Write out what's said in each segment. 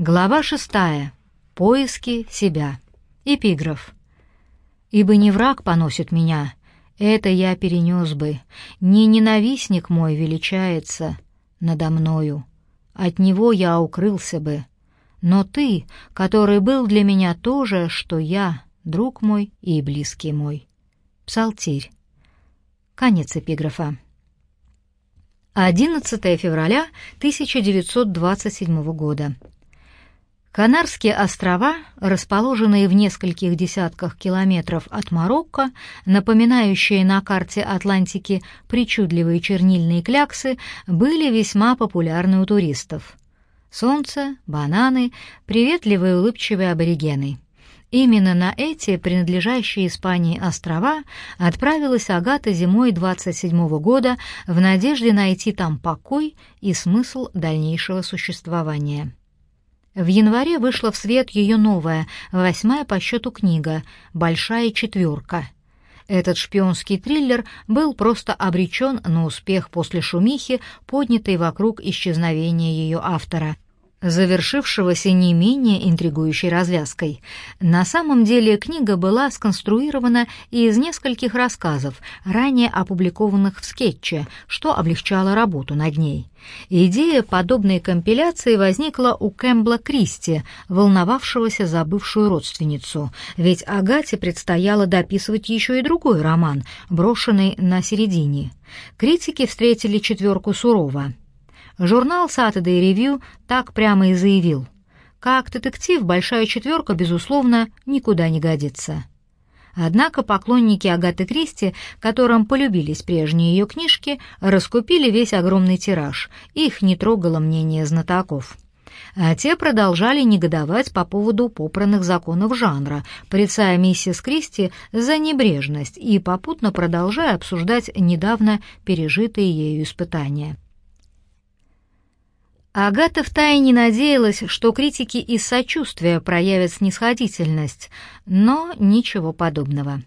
Глава шестая. Поиски себя. Эпиграф. «Ибо не враг поносит меня, это я перенес бы, не ненавистник мой величается надо мною, от него я укрылся бы, но ты, который был для меня то же, что я, друг мой и близкий мой». Псалтирь. Конец эпиграфа. 11 февраля 1927 года. Канарские острова, расположенные в нескольких десятках километров от Марокко, напоминающие на карте Атлантики причудливые чернильные кляксы, были весьма популярны у туристов. Солнце, бананы, приветливые улыбчивые аборигены. Именно на эти, принадлежащие Испании острова, отправилась Агата зимой 27 -го года в надежде найти там покой и смысл дальнейшего существования. В январе вышла в свет ее новая, восьмая по счету книга «Большая четверка». Этот шпионский триллер был просто обречен на успех после шумихи, поднятой вокруг исчезновения ее автора — завершившегося не менее интригующей развязкой. На самом деле книга была сконструирована из нескольких рассказов, ранее опубликованных в скетче, что облегчало работу над ней. Идея подобной компиляции возникла у Кэмпбелла Кристи, волновавшегося за бывшую родственницу, ведь Агате предстояло дописывать еще и другой роман, брошенный на середине. Критики встретили четверку сурово. Журнал Saturday Review так прямо и заявил. Как детектив «Большая четверка», безусловно, никуда не годится. Однако поклонники Агаты Кристи, которым полюбились прежние ее книжки, раскупили весь огромный тираж, их не трогало мнение знатоков. А те продолжали негодовать по поводу попранных законов жанра, порицая миссис Кристи за небрежность и попутно продолжая обсуждать недавно пережитые ею испытания. Агата втайне надеялась, что критики из сочувствия проявят снисходительность, но ничего подобного.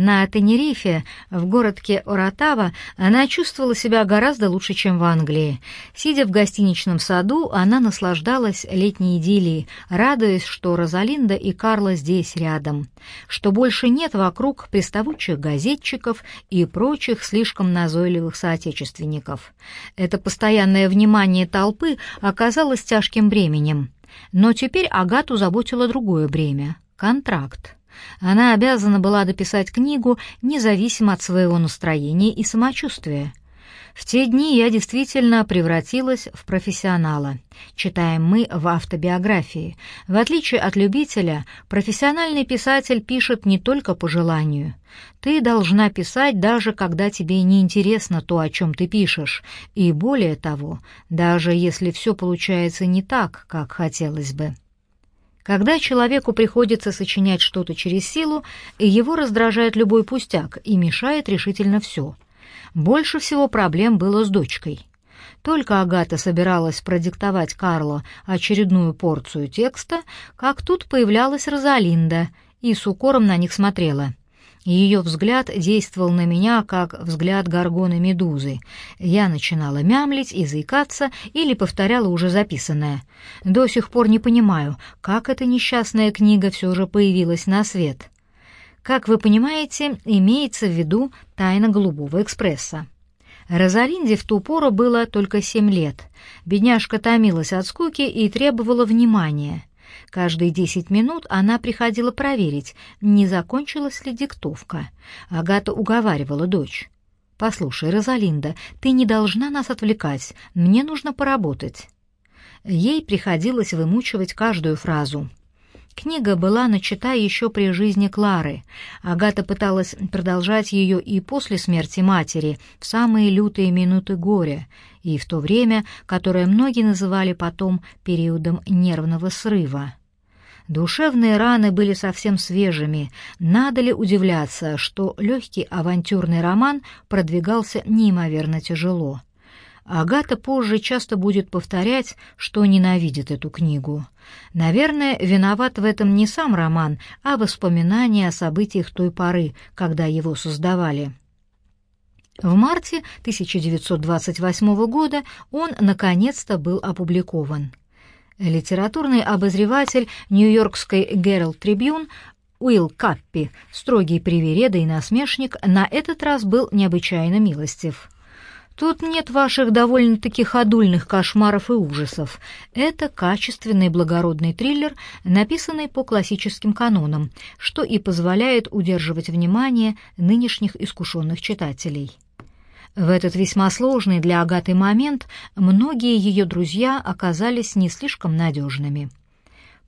На Тенерифе, в городке Оратава, она чувствовала себя гораздо лучше, чем в Англии. Сидя в гостиничном саду, она наслаждалась летней идиллией, радуясь, что Розалинда и Карла здесь рядом, что больше нет вокруг приставучих газетчиков и прочих слишком назойливых соотечественников. Это постоянное внимание толпы оказалось тяжким бременем. Но теперь Агату заботило другое бремя — контракт. Она обязана была дописать книгу независимо от своего настроения и самочувствия. В те дни я действительно превратилась в профессионала. Читаем мы в автобиографии. В отличие от любителя, профессиональный писатель пишет не только по желанию. Ты должна писать даже когда тебе не интересно то, о чем ты пишешь, и более того, даже если все получается не так, как хотелось бы. Когда человеку приходится сочинять что-то через силу, его раздражает любой пустяк и мешает решительно все. Больше всего проблем было с дочкой. Только Агата собиралась продиктовать Карло очередную порцию текста, как тут появлялась Розалинда и с укором на них смотрела. Ее взгляд действовал на меня, как взгляд горгоны медузы. Я начинала мямлить и заикаться или повторяла уже записанное. До сих пор не понимаю, как эта несчастная книга все же появилась на свет. Как вы понимаете, имеется в виду «Тайна голубого экспресса». Розалинде в ту пору было только семь лет. Бедняжка томилась от скуки и требовала внимания. Каждые десять минут она приходила проверить, не закончилась ли диктовка. Агата уговаривала дочь. «Послушай, Розалинда, ты не должна нас отвлекать, мне нужно поработать». Ей приходилось вымучивать каждую фразу. Книга была начата еще при жизни Клары. Агата пыталась продолжать ее и после смерти матери, в самые лютые минуты горя, и в то время, которое многие называли потом периодом нервного срыва. Душевные раны были совсем свежими. Надо ли удивляться, что легкий авантюрный роман продвигался неимоверно тяжело. Агата позже часто будет повторять, что ненавидит эту книгу. Наверное, виноват в этом не сам роман, а воспоминания о событиях той поры, когда его создавали. В марте 1928 года он наконец-то был опубликован. Литературный обозреватель Нью-Йоркской Гералд Трибюн Уилл Каппи, строгий привереда и насмешник, на этот раз был необычайно милостив. Тут нет ваших довольно-таки ходульных кошмаров и ужасов. Это качественный благородный триллер, написанный по классическим канонам, что и позволяет удерживать внимание нынешних искушенных читателей. В этот весьма сложный для Агаты момент многие ее друзья оказались не слишком надежными.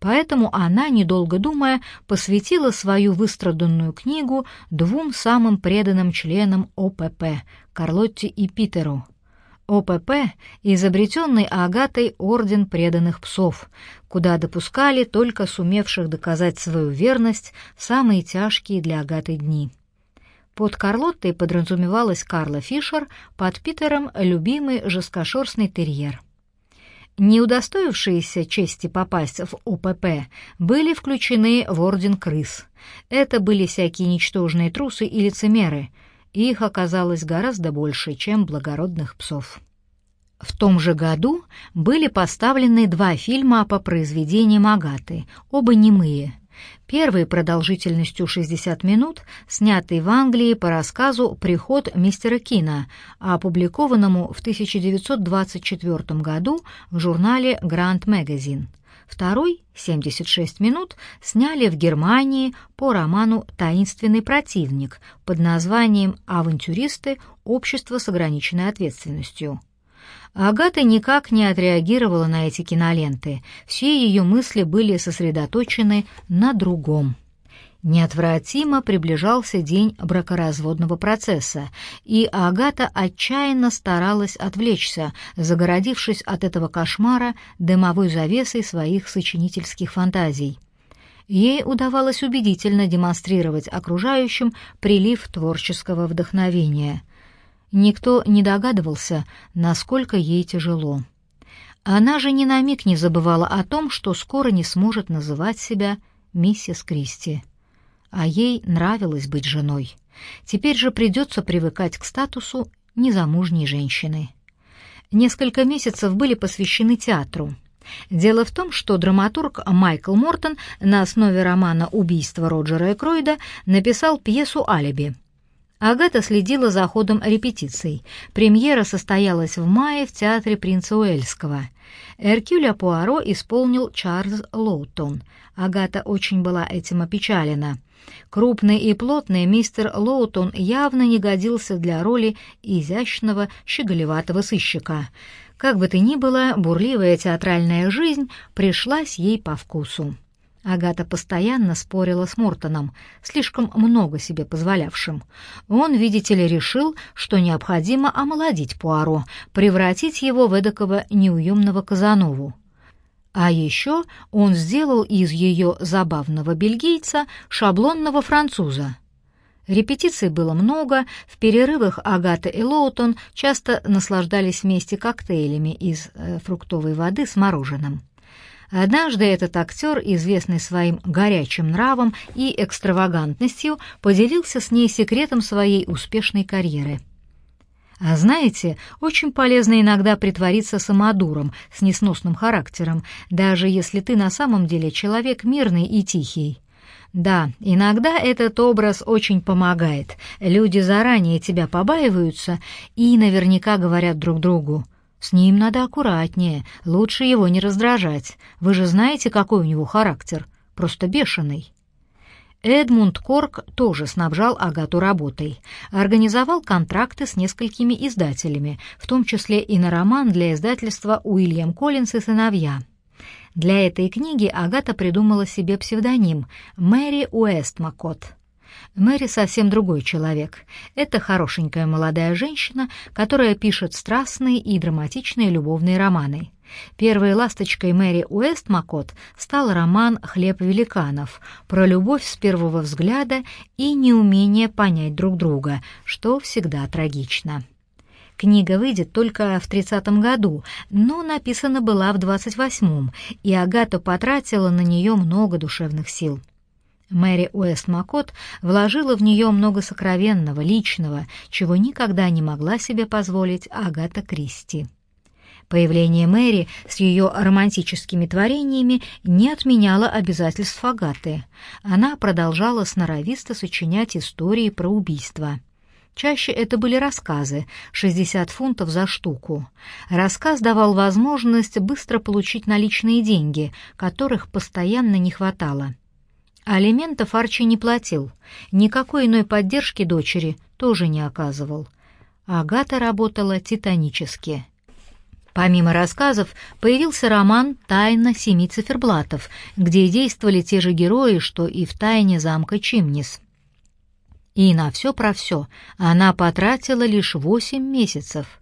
Поэтому она, недолго думая, посвятила свою выстраданную книгу двум самым преданным членам ОПП — Карлотте и Питеру. ОПП — изобретенный Агатой Орден преданных псов, куда допускали только сумевших доказать свою верность в самые тяжкие для Агаты дни. Под Карлоттой подразумевалась Карла Фишер, под Питером — любимый жесткошерстный терьер — не удостоившиеся чести попасть в ОПП, были включены в Орден Крыс. Это были всякие ничтожные трусы и лицемеры. Их оказалось гораздо больше, чем благородных псов. В том же году были поставлены два фильма по произведениям Агаты, оба немые. Первый продолжительностью 60 минут, снятый в Англии по рассказу «Приход мистера Кина», опубликованному в 1924 году в журнале Grand Magazine. Второй, 76 минут, сняли в Германии по роману «Таинственный противник» под названием «Авантюристы. Общество с ограниченной ответственностью». Агата никак не отреагировала на эти киноленты. Все ее мысли были сосредоточены на другом. Неотвратимо приближался день бракоразводного процесса, и Агата отчаянно старалась отвлечься, загородившись от этого кошмара дымовой завесой своих сочинительских фантазий. Ей удавалось убедительно демонстрировать окружающим прилив творческого вдохновения. Никто не догадывался, насколько ей тяжело. Она же ни на миг не забывала о том, что скоро не сможет называть себя миссис Кристи. А ей нравилось быть женой. Теперь же придется привыкать к статусу незамужней женщины. Несколько месяцев были посвящены театру. Дело в том, что драматург Майкл Мортон на основе романа «Убийство Роджера Экройда» написал пьесу «Алиби», Агата следила за ходом репетиций. Премьера состоялась в мае в театре принца Уэльского. Эркюля Пуаро исполнил Чарльз Лоутон. Агата очень была этим опечалена. Крупный и плотный мистер Лоутон явно не годился для роли изящного, щеголеватого сыщика. Как бы то ни было, бурливая театральная жизнь пришлась ей по вкусу. Агата постоянно спорила с Мортоном, слишком много себе позволявшим. Он, видите ли, решил, что необходимо омолодить Пуаро, превратить его в эдакого неуемного Казанову. А еще он сделал из ее забавного бельгийца шаблонного француза. Репетиций было много, в перерывах Агата и Лоутон часто наслаждались вместе коктейлями из э, фруктовой воды с мороженым. Однажды этот актер, известный своим горячим нравом и экстравагантностью, поделился с ней секретом своей успешной карьеры. А знаете, очень полезно иногда притвориться самодуром с несносным характером, даже если ты на самом деле человек мирный и тихий. Да, иногда этот образ очень помогает. Люди заранее тебя побаиваются и наверняка говорят друг другу с ним надо аккуратнее, лучше его не раздражать. Вы же знаете, какой у него характер, просто бешеный. Эдмунд Корк тоже снабжал Агату работой. Организовал контракты с несколькими издателями, в том числе и на роман для издательства «Уильям Коллинс и сыновья». Для этой книги Агата придумала себе псевдоним Мэри Уэстмакот. Мэри совсем другой человек. Это хорошенькая молодая женщина, которая пишет страстные и драматичные любовные романы. Первой ласточкой Мэри Уэстмакот стал роман «Хлеб великанов» про любовь с первого взгляда и неумение понять друг друга, что всегда трагично. Книга выйдет только в 30-м году, но написана была в 28-м, и Агата потратила на нее много душевных сил. Мэри Уэст-Макот вложила в нее много сокровенного, личного, чего никогда не могла себе позволить Агата Кристи. Появление Мэри с ее романтическими творениями не отменяло обязательств Агаты. Она продолжала сноровисто сочинять истории про убийства. Чаще это были рассказы, 60 фунтов за штуку. Рассказ давал возможность быстро получить наличные деньги, которых постоянно не хватало. Алиментов Арчи не платил, никакой иной поддержки дочери тоже не оказывал. Агата работала титанически. Помимо рассказов, появился роман «Тайна семи циферблатов», где действовали те же герои, что и в «Тайне замка Чимнис». И на все про все она потратила лишь восемь месяцев.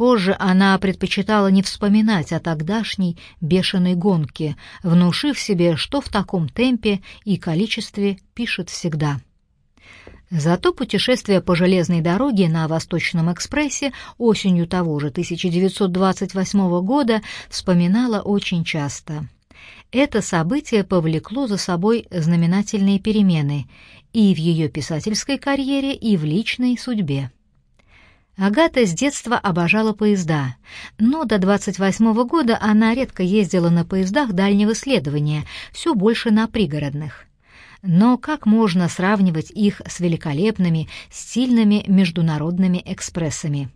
Позже она предпочитала не вспоминать о тогдашней бешеной гонке, внушив себе, что в таком темпе и количестве пишет всегда. Зато путешествие по железной дороге на Восточном экспрессе осенью того же 1928 года вспоминала очень часто. Это событие повлекло за собой знаменательные перемены и в ее писательской карьере, и в личной судьбе. Агата с детства обожала поезда, но до 28 года она редко ездила на поездах дальнего следования, все больше на пригородных. Но как можно сравнивать их с великолепными, стильными международными экспрессами?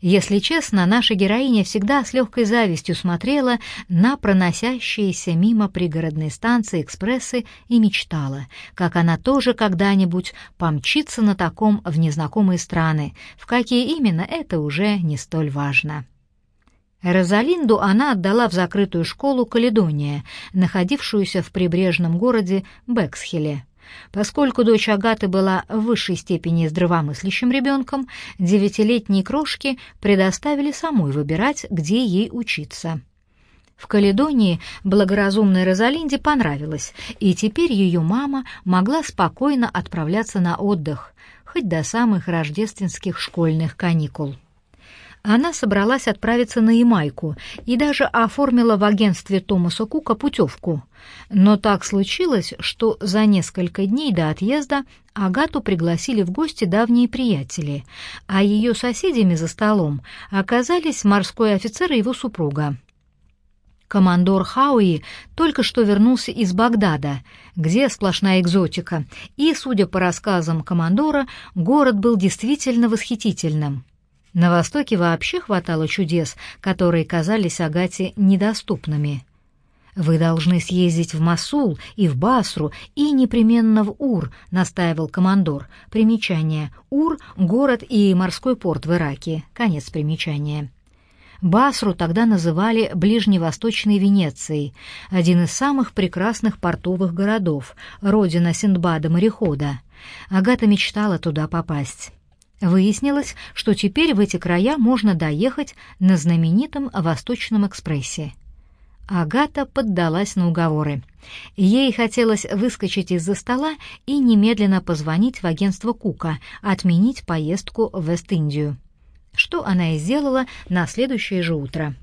Если честно, наша героиня всегда с легкой завистью смотрела на проносящиеся мимо пригородной станции экспрессы и мечтала, как она тоже когда-нибудь помчится на таком в незнакомые страны, в какие именно это уже не столь важно. Розалинду она отдала в закрытую школу Каледония, находившуюся в прибрежном городе Бексхилле. Поскольку дочь Агаты была в высшей степени здравомыслящим ребенком, девятилетней крошке предоставили самой выбирать, где ей учиться. В Каледонии благоразумной Розалинде понравилось, и теперь ее мама могла спокойно отправляться на отдых, хоть до самых рождественских школьных каникул. Она собралась отправиться на Ямайку и даже оформила в агентстве Томаса Кука путевку. Но так случилось, что за несколько дней до отъезда Агату пригласили в гости давние приятели, а ее соседями за столом оказались морской офицер и его супруга. Командор Хауи только что вернулся из Багдада, где сплошная экзотика, и, судя по рассказам командора, город был действительно восхитительным. На Востоке вообще хватало чудес, которые казались Агате недоступными. «Вы должны съездить в Масул и в Басру, и непременно в Ур», — настаивал командор. Примечание. Ур — город и морской порт в Ираке. Конец примечания. Басру тогда называли Ближневосточной Венецией, один из самых прекрасных портовых городов, родина Синдбада-морехода. Агата мечтала туда попасть. Выяснилось, что теперь в эти края можно доехать на знаменитом Восточном экспрессе. Агата поддалась на уговоры. Ей хотелось выскочить из-за стола и немедленно позвонить в агентство Кука, отменить поездку в Вест-Индию. Что она и сделала на следующее же утро.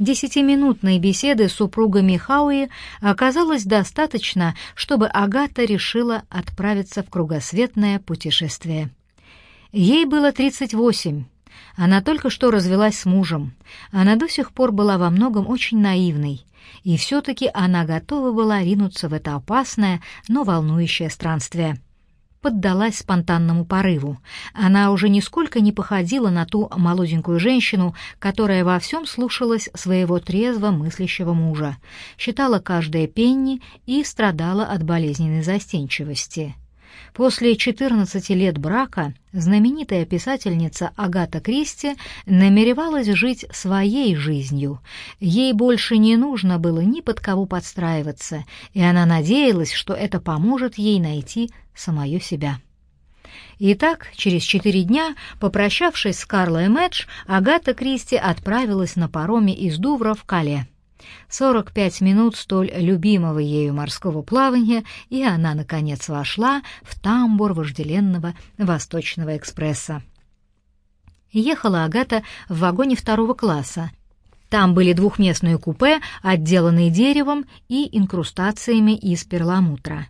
Десятиминутной беседы с супругами Хауи оказалось достаточно, чтобы Агата решила отправиться в кругосветное путешествие. Ей было 38. Она только что развелась с мужем. Она до сих пор была во многом очень наивной. И все-таки она готова была ринуться в это опасное, но волнующее странствие. Поддалась спонтанному порыву. Она уже нисколько не походила на ту молоденькую женщину, которая во всем слушалась своего трезво мыслящего мужа, считала каждое пенни и страдала от болезненной застенчивости. После 14 лет брака знаменитая писательница Агата Кристи намеревалась жить своей жизнью. Ей больше не нужно было ни под кого подстраиваться, и она надеялась, что это поможет ей найти самое себя. Итак, через четыре дня, попрощавшись с Карлой Мэдж, Агата Кристи отправилась на пароме из Дувра в Кале. 45 минут столь любимого ею морского плавания, и она, наконец, вошла в тамбур вожделенного Восточного экспресса. Ехала Агата в вагоне второго класса. Там были двухместные купе, отделанные деревом и инкрустациями из перламутра.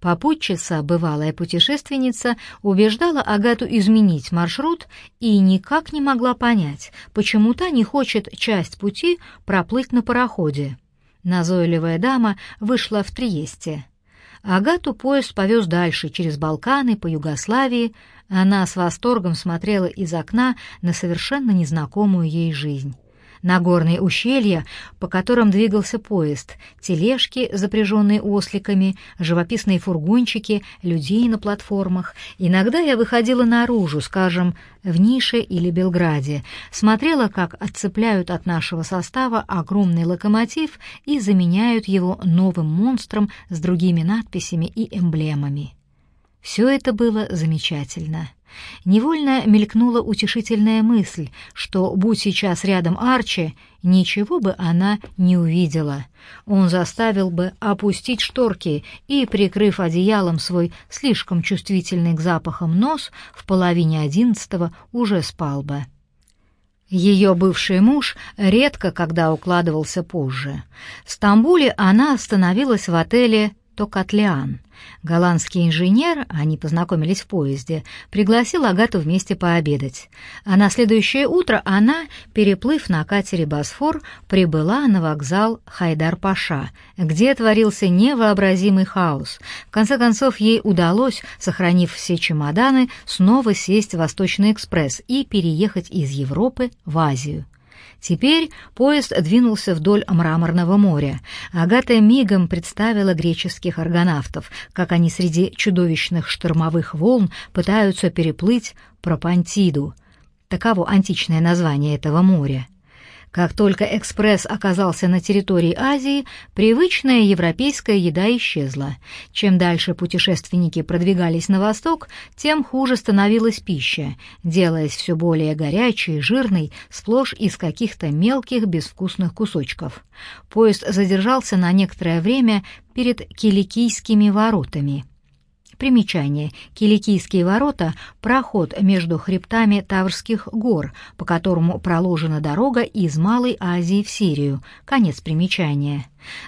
Попутчица, бывалая путешественница, убеждала Агату изменить маршрут и никак не могла понять, почему та не хочет часть пути проплыть на пароходе. Назойливая дама вышла в Триесте. Агату поезд повез дальше, через Балканы, по Югославии. Она с восторгом смотрела из окна на совершенно незнакомую ей жизнь на горные ущелья, по которым двигался поезд, тележки, запряженные осликами, живописные фургончики, людей на платформах. Иногда я выходила наружу, скажем, в Нише или Белграде, смотрела, как отцепляют от нашего состава огромный локомотив и заменяют его новым монстром с другими надписями и эмблемами. Все это было замечательно. Невольно мелькнула утешительная мысль, что, будь сейчас рядом Арчи, ничего бы она не увидела. Он заставил бы опустить шторки и, прикрыв одеялом свой слишком чувствительный к запахам нос, в половине одиннадцатого уже спал бы. Ее бывший муж редко когда укладывался позже. В Стамбуле она остановилась в отеле Токатлиан. Голландский инженер, они познакомились в поезде, пригласил Агату вместе пообедать. А на следующее утро она, переплыв на катере «Босфор», прибыла на вокзал Хайдар-Паша, где творился невообразимый хаос. В конце концов, ей удалось, сохранив все чемоданы, снова сесть в Восточный экспресс и переехать из Европы в Азию. Теперь поезд двинулся вдоль мраморного моря. Агата мигом представила греческих аргонавтов, как они среди чудовищных штормовых волн пытаются переплыть Пропантиду. Таково античное название этого моря. Как только экспресс оказался на территории Азии, привычная европейская еда исчезла. Чем дальше путешественники продвигались на восток, тем хуже становилась пища, делаясь все более горячей жирной, сплошь из каких-то мелких безвкусных кусочков. Поезд задержался на некоторое время перед Киликийскими воротами — Примечание. Киликийские ворота — проход между хребтами Таврских гор, по которому проложена дорога из Малой Азии в Сирию. Конец примечания.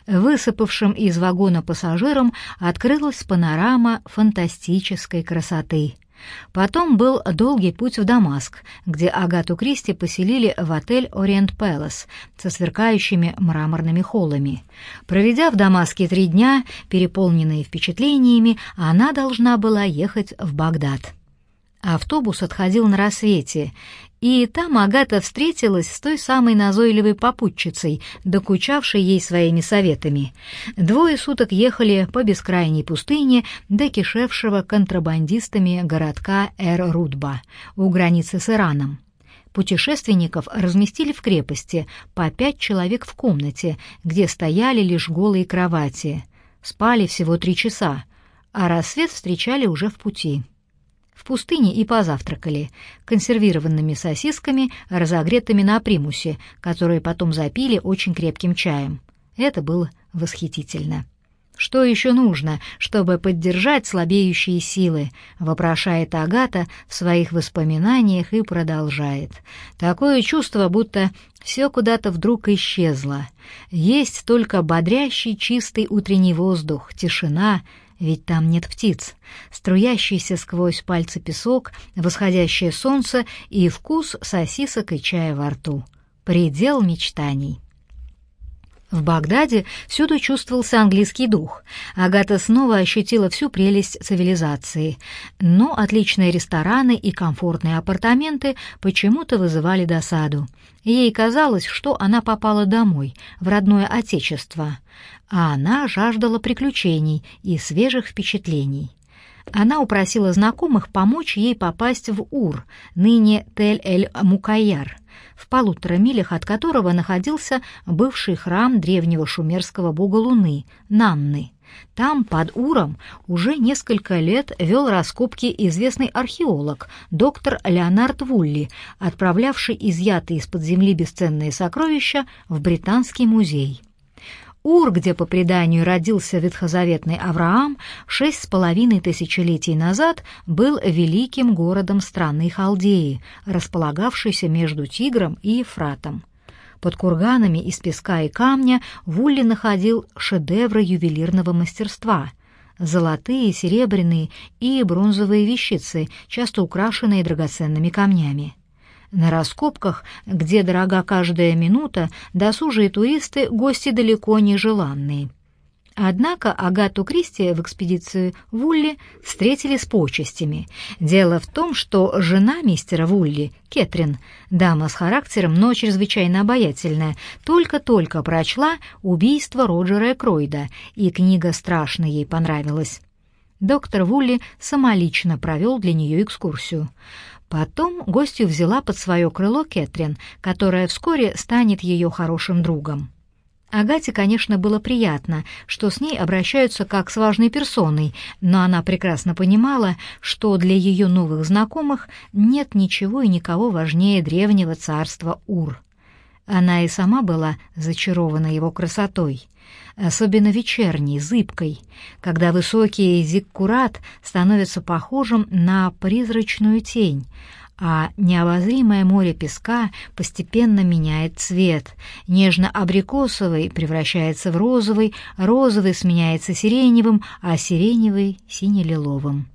Высыпавшим из вагона пассажирам открылась панорама фантастической красоты. Потом был долгий путь в Дамаск, где Агату Кристи поселили в отель «Ориент Пэлас» со сверкающими мраморными холлами. Проведя в Дамаске три дня, переполненные впечатлениями, она должна была ехать в Багдад. Автобус отходил на рассвете, и там Агата встретилась с той самой назойливой попутчицей, докучавшей ей своими советами. Двое суток ехали по бескрайней пустыне до кишевшего контрабандистами городка Эр-Рудба у границы с Ираном. Путешественников разместили в крепости, по пять человек в комнате, где стояли лишь голые кровати. Спали всего три часа, а рассвет встречали уже в пути в пустыне и позавтракали консервированными сосисками, разогретыми на примусе, которые потом запили очень крепким чаем. Это было восхитительно. «Что еще нужно, чтобы поддержать слабеющие силы?» — вопрошает Агата в своих воспоминаниях и продолжает. «Такое чувство, будто все куда-то вдруг исчезло. Есть только бодрящий чистый утренний воздух, тишина, ведь там нет птиц, струящийся сквозь пальцы песок, восходящее солнце и вкус сосисок и чая во рту. Предел мечтаний. В Багдаде всюду чувствовался английский дух. Агата снова ощутила всю прелесть цивилизации. Но отличные рестораны и комфортные апартаменты почему-то вызывали досаду. Ей казалось, что она попала домой, в родное отечество. А она жаждала приключений и свежих впечатлений. Она упросила знакомых помочь ей попасть в Ур, ныне Тель-эль-Мукайяр, в полутора милях от которого находился бывший храм древнего шумерского бога Луны, Нанны. Там, под Уром, уже несколько лет вел раскопки известный археолог, доктор Леонард Вулли, отправлявший изъятые из-под земли бесценные сокровища в Британский музей. Ур, где по преданию родился ветхозаветный Авраам, шесть с половиной тысячелетий назад был великим городом страны Халдеи, располагавшейся между Тигром и Ефратом. Под курганами из песка и камня Вулли находил шедевры ювелирного мастерства — золотые, серебряные и бронзовые вещицы, часто украшенные драгоценными камнями. На раскопках, где дорога каждая минута, досужие туристы — гости далеко не желанные. Однако Агату Кристи в экспедицию Вулли встретили с почестями. Дело в том, что жена мистера Вулли, Кэтрин, дама с характером, но чрезвычайно обаятельная, только-только прочла «Убийство Роджера Кройда», и книга страшно ей понравилась. Доктор Вулли самолично провел для нее экскурсию. Потом гостью взяла под свое крыло Кэтрин, которая вскоре станет ее хорошим другом. Агате, конечно, было приятно, что с ней обращаются как с важной персоной, но она прекрасно понимала, что для ее новых знакомых нет ничего и никого важнее древнего царства Ур. Она и сама была зачарована его красотой, особенно вечерней, зыбкой, когда высокий зиккурат становится похожим на призрачную тень, а необозримое море песка постепенно меняет цвет. Нежно-абрикосовый превращается в розовый, розовый сменяется сиреневым, а сиреневый — сине-лиловым.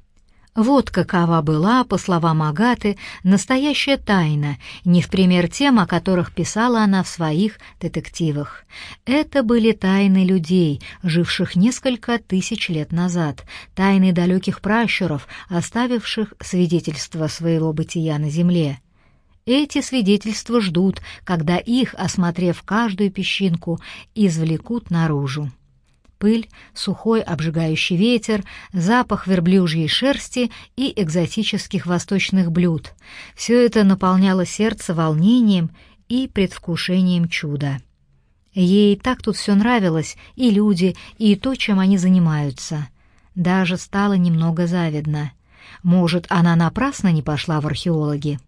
Вот какова была, по словам Агаты, настоящая тайна, не в пример тем, о которых писала она в своих детективах. Это были тайны людей, живших несколько тысяч лет назад, тайны далеких пращуров, оставивших свидетельство своего бытия на земле. Эти свидетельства ждут, когда их, осмотрев каждую песчинку, извлекут наружу пыль, сухой обжигающий ветер, запах верблюжьей шерсти и экзотических восточных блюд. Все это наполняло сердце волнением и предвкушением чуда. Ей так тут все нравилось, и люди, и то, чем они занимаются. Даже стало немного завидно. Может, она напрасно не пошла в археологи?